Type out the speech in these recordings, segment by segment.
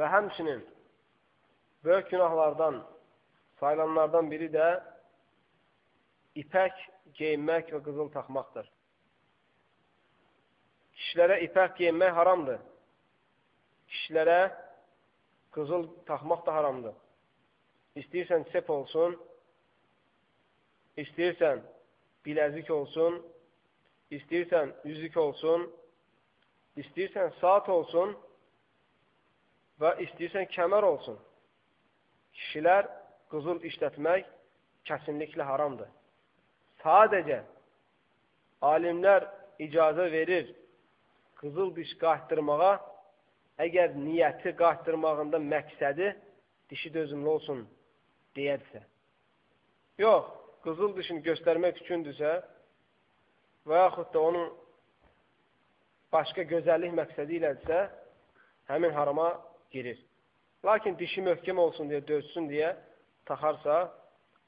Və həmçinin böyük günahlardan sayılanlardan biri də ipək geyinmək və qızıl taxmaqdır. Kişilərə ipək geyinmək haramdır. Kişilərə qızıl taxmaq da haramdır. İstəyirsən sep olsun, istəyirsən biləzik olsun, istəyirsən üzük olsun, istəyirsən saat olsun və istəyirsən kəmər olsun. Kişilər qızıl işlətmək kəsinliklə haramdır. Sadəcə alimlər icazə verir qızıl diş qahtırmağa, əgər niyyəti qahtırmağında məqsədi dişi dözümlü olsun deyərsə. Yox, qızıl dişini göstərmək üçündürsə və yaxud da onun başqa gözəllik məqsədi ilədirsə, həmin harama girir. Lakin dişi möhkəm olsun deyə, dözsün deyə taxarsa,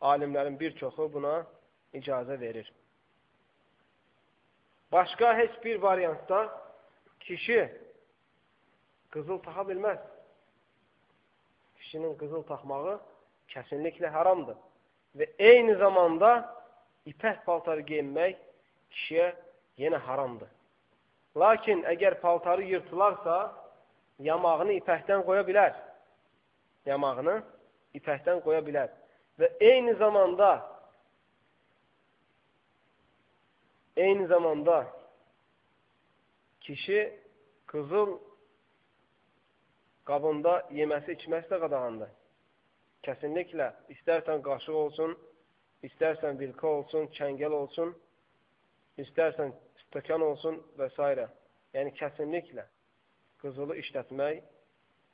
alimlərin bir çoxu buna icazə verir. Başqa heç bir variantda kişi qızıl taxa bilməz. Kişinin qızıl taxmağı kəsinliklə haramdır. Və eyni zamanda ipək paltarı geyinmək kişiyə yenə haramdır. Lakin əgər paltarı yırtılarsa, yamağını ipəkdən qoya bilər. Yamağını ipəkdən qoya bilər. Və eyni zamanda eyni zamanda kişi qızıl qabında yeməsi, içməsi də qadağandır. Kəsinliklə istərsən qaşıq olsun, istərsən vilka olsun, kəngəl olsun, istərsən stəkan olsun və s. Yəni, kəsinliklə qızılı işlətmək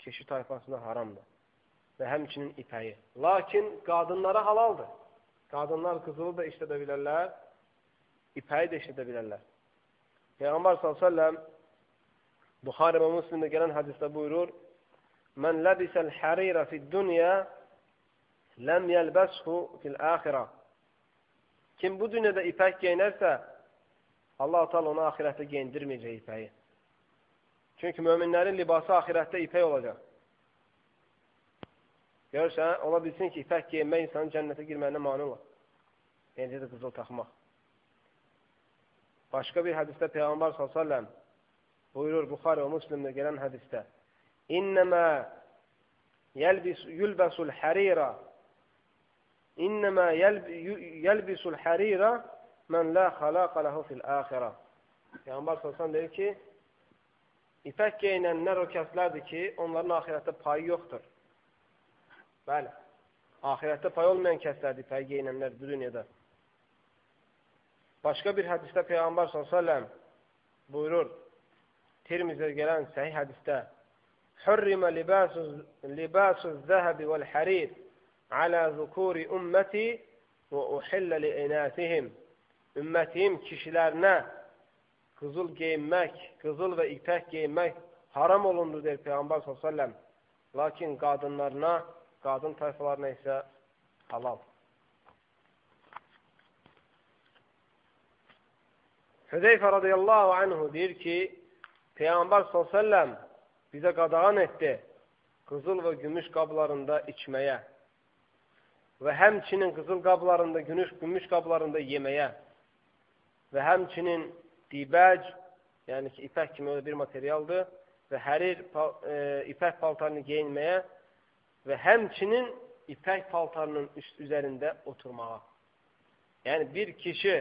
kişi tayfasına haramdır və həmçinin ipəyi. Lakin qadınlara halaldır. Qadınlar qızılı da işlədə bilərlər, ipəyi də işlədə bilərlər. Peyğəmbər s.ə.v Buxarə və Müslimdə gələn hədisdə buyurur, Mən ləbisəl hərirə fid-dünya ləm yəlbəshu fil-əxirə Kim bu dünyada ipək geyinərsə, Allah-u Teala ona ahirətdə geyindirməyəcək ipəyi. Çünki möminlərin libası ahirətdə ipək olacaq. Görürsən, ola bilsin ki, ipək geyinmək insanın cənnətə girməyinə mani olar. Necə də qızıl taxmaq. Başqa bir hədisdə Peyğəmbər s.ə.v buyurur Buxarə və Müslimdə gələn hədisdə İnnəmə yəlbisul hərirə İnnəmə yəlbisul hərirə mən lə xalaqa ləhu fil əxirə Peyğəmbər s.ə.v deyir ki, ipək geyinənlər o kəslərdir ki, onların ahirətdə payı yoxdur. Bəli. Ahirətdə pay olmayan kəslərdir pay geyinənlər bu dünyada. Başqa bir hədisdə Peyğəmbər s.ə.v buyurur, Tirmizə gələn səhih hədisdə Hürrimə libasu zəhəbi vəl-hərir alə zukuri ümməti və uhillə li inətihim Ümmətim kişilərinə qızıl geyinmək, qızıl və ipək geyinmək haram olundu, deyir Peyğəmbər s.ə.v. Lakin qadınlarına qadın tayfalarına isə halal. Hüzeyfə radiyallahu anhu deyir ki, Peyğəmbər s.ə.v bizə qadağan etdi qızıl və gümüş qablarında içməyə və həmçinin qızıl qablarında, gümüş, gümüş qablarında yeməyə və həmçinin dibəc, yəni ki, ipək kimi bir materialdır və hərir e, ipək paltarını geyinməyə və həmçinin ipək paltarının üst üzərində oturmağa. Yəni, bir kişi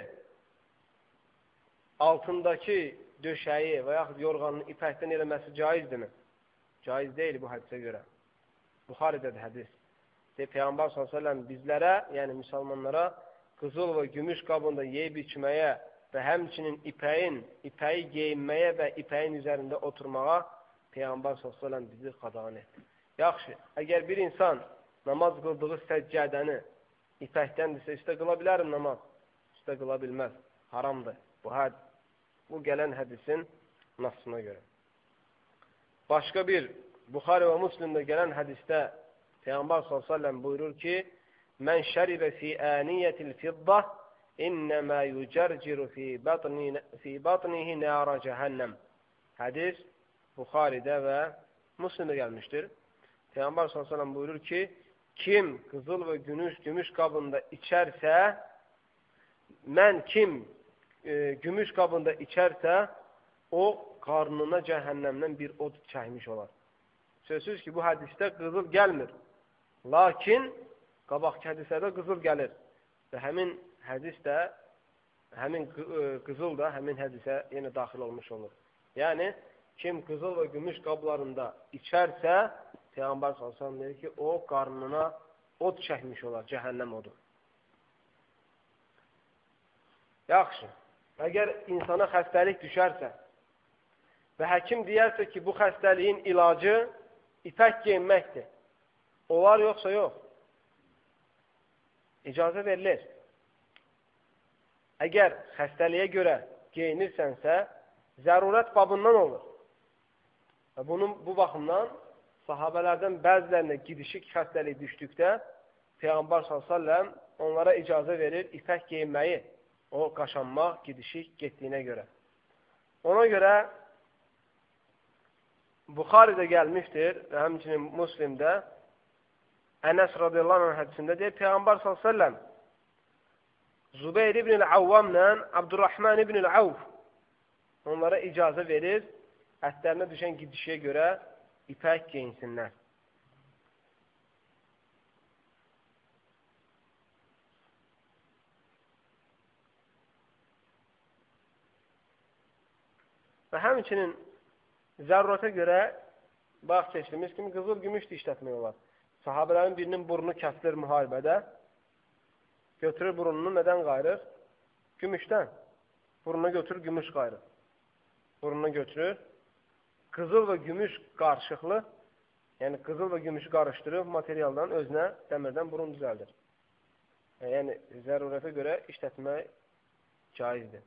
altındakı döşəyi və yaxud yorğanını ipəkdən eləməsi caizdirmi? Caiz deyil bu hədisə görə. Buxarədədir hədis. Deyir, Peyğəmbər s.ə.v bizlərə, yəni müsəlmanlara qızıl və gümüş qabında yeyib içməyə və həmçinin ipəyin, ipəyi geyinməyə və ipəyin üzərində oturmağa Peyğəmbər s.ə.v bizi qadağan etdi. Yaxşı, əgər bir insan namaz qıldığı səccədəni ipəkdəndirsə, üstə qıla bilərəm namaz? Üstə qıla bilməz. Haramdır. Bu, həd bu gələn hədisin nasına görə. Başqa bir Buxarə və Müslimdə gələn hədisdə Peyğəmbər s.ə.v buyurur ki, Mən şəribə fi əniyyətil fidda innəmə yücərciru fi, batni, fi batnihi nəra cəhənnəm. Hədis Buxaridə və Müslimdə gəlmişdir. Peyğəmbər s.ə.v buyurur ki, kim qızıl və gümüş, gümüş qabında içərsə, mən kim e, gümüş qabında içərsə, o qarnına cəhənnəmdən bir od çəkmiş olar. Sözsüz ki, bu hədisdə qızıl gəlmir. Lakin, qabaqki hədisədə qızıl gəlir. Və həmin hədis də, həmin e, qızıl da həmin hədisə yenə daxil olmuş olur. Yəni, kim qızıl və gümüş qablarında içərsə, Peyğəmbər s.ə.v deyir ki, o qarnına od çəkmiş olar, cəhənnəm odu. Yaxşı, əgər insana xəstəlik düşərsə və həkim deyərsə ki, bu xəstəliyin ilacı ipək geyinməkdir, olar yoxsa yox? İcazə verilir. Əgər xəstəliyə görə geyinirsənsə, zərurət babından olur. Və bunun bu baxımdan sahabələrdən bəzilərinə gidişik xəstəlik düşdükdə Peyğəmbər s.ə.v onlara icazə verir ipək geyinməyi, o qaşanmaq, gidişik getdiyinə görə. Ona görə Buxaridə gəlmişdir və həmçinin Muslimdə Ənəs radiyallahu anh hədisində deyir, Peyğəmbər s.ə.v Zubeyr ibn-i Avvamla Abdurrahman ibn-i Avv onlara icazə verir ətlərinə düşən gidişiyə görə ipək geyinsinlər. Və həmçinin zərurətə görə bax keçdiyimiz kimi qızıl gümüş də işlətmək olar. Sahabələrin birinin burnu kəsilir müharibədə. Götürür burnunu nədən qayırır? Gümüşdən. Burnuna götürür, gümüş qayırır. Burnuna götürür, qızıl və gümüş qarışıqlı, yəni qızıl və gümüşü qarışdırıb materialdan özünə dəmirdən burun düzəldir. Yəni, zərurətə görə işlətmək caizdir.